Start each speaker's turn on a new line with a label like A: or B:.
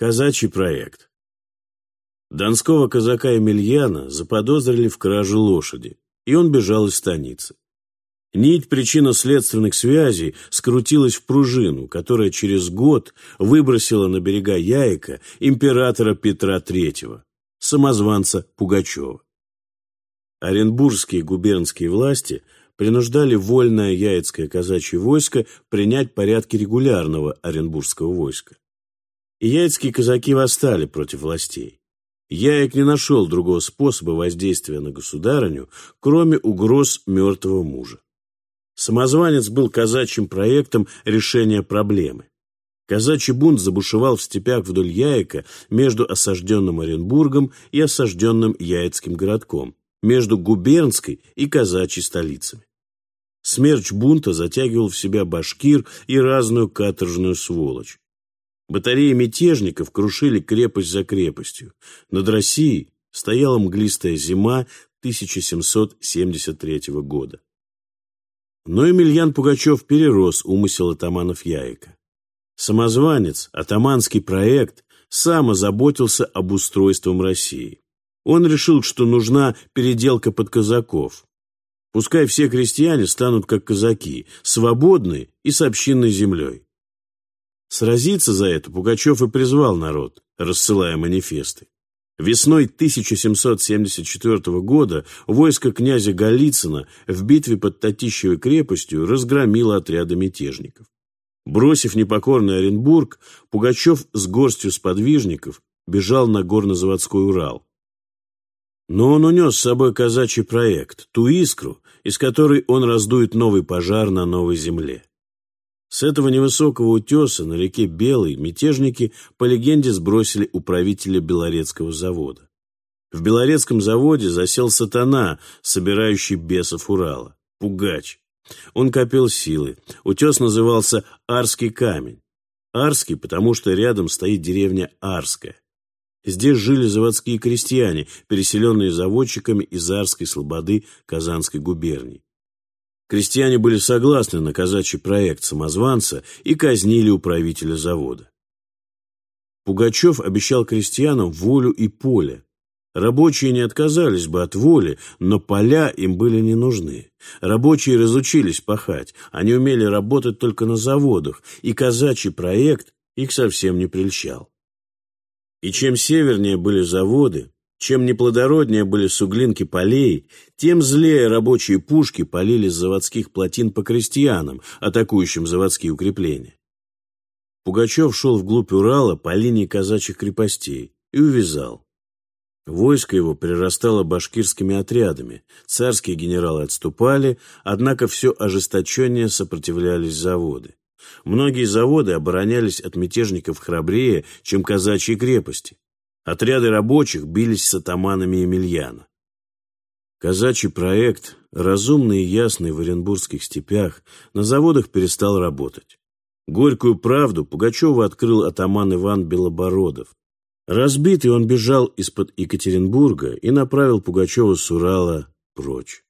A: Казачий проект. Донского казака Емельяна заподозрили в краже лошади, и он бежал из станицы. Нить причинно-следственных связей скрутилась в пружину, которая через год выбросила на берега Яйка императора Петра III, самозванца Пугачева. Оренбургские губернские власти принуждали вольное яицкое казачье войско принять порядки регулярного оренбургского войска. И яицкие казаки восстали против властей. Яек не нашел другого способа воздействия на государыню, кроме угроз мертвого мужа. Самозванец был казачьим проектом решения проблемы. Казачий бунт забушевал в степях вдоль Яека между осажденным Оренбургом и осажденным Яицким городком, между губернской и казачьей столицами. Смерч бунта затягивал в себя башкир и разную каторжную сволочь. Батареи мятежников крушили крепость за крепостью. Над Россией стояла мглистая зима 1773 года. Но Емельян Пугачев перерос умысел атаманов Яика. Самозванец, атаманский проект, сам озаботился об устройстве России. Он решил, что нужна переделка под казаков. Пускай все крестьяне станут как казаки, свободны и с общинной землей. Сразиться за это Пугачев и призвал народ, рассылая манифесты. Весной 1774 года войско князя Голицына в битве под Татищевой крепостью разгромило отряды мятежников. Бросив непокорный Оренбург, Пугачев с горстью сподвижников бежал на горнозаводской Урал. Но он унес с собой казачий проект, ту искру, из которой он раздует новый пожар на новой земле. С этого невысокого утеса на реке Белой мятежники, по легенде, сбросили управителя Белорецкого завода. В Белорецком заводе засел сатана, собирающий бесов Урала, пугач. Он копил силы. Утес назывался Арский камень. Арский, потому что рядом стоит деревня Арская. Здесь жили заводские крестьяне, переселенные заводчиками из Арской слободы Казанской губернии. Крестьяне были согласны на казачий проект самозванца и казнили управителя завода. Пугачев обещал крестьянам волю и поле. Рабочие не отказались бы от воли, но поля им были не нужны. Рабочие разучились пахать, они умели работать только на заводах, и казачий проект их совсем не прельщал. И чем севернее были заводы, чем неплодороднее были суглинки полей, тем злее рабочие пушки полили с заводских плотин по крестьянам, атакующим заводские укрепления. Пугачев шел вглубь Урала по линии казачьих крепостей и увязал. Войско его прирастало башкирскими отрядами, царские генералы отступали, однако все ожесточеннее сопротивлялись заводы. Многие заводы оборонялись от мятежников храбрее, чем казачьи крепости. Отряды рабочих бились с атаманами Емельяна. Казачий проект, разумный и ясный в Оренбургских степях, на заводах перестал работать. Горькую правду Пугачева открыл атаман Иван Белобородов. Разбитый он бежал из-под Екатеринбурга и направил Пугачева с Урала прочь.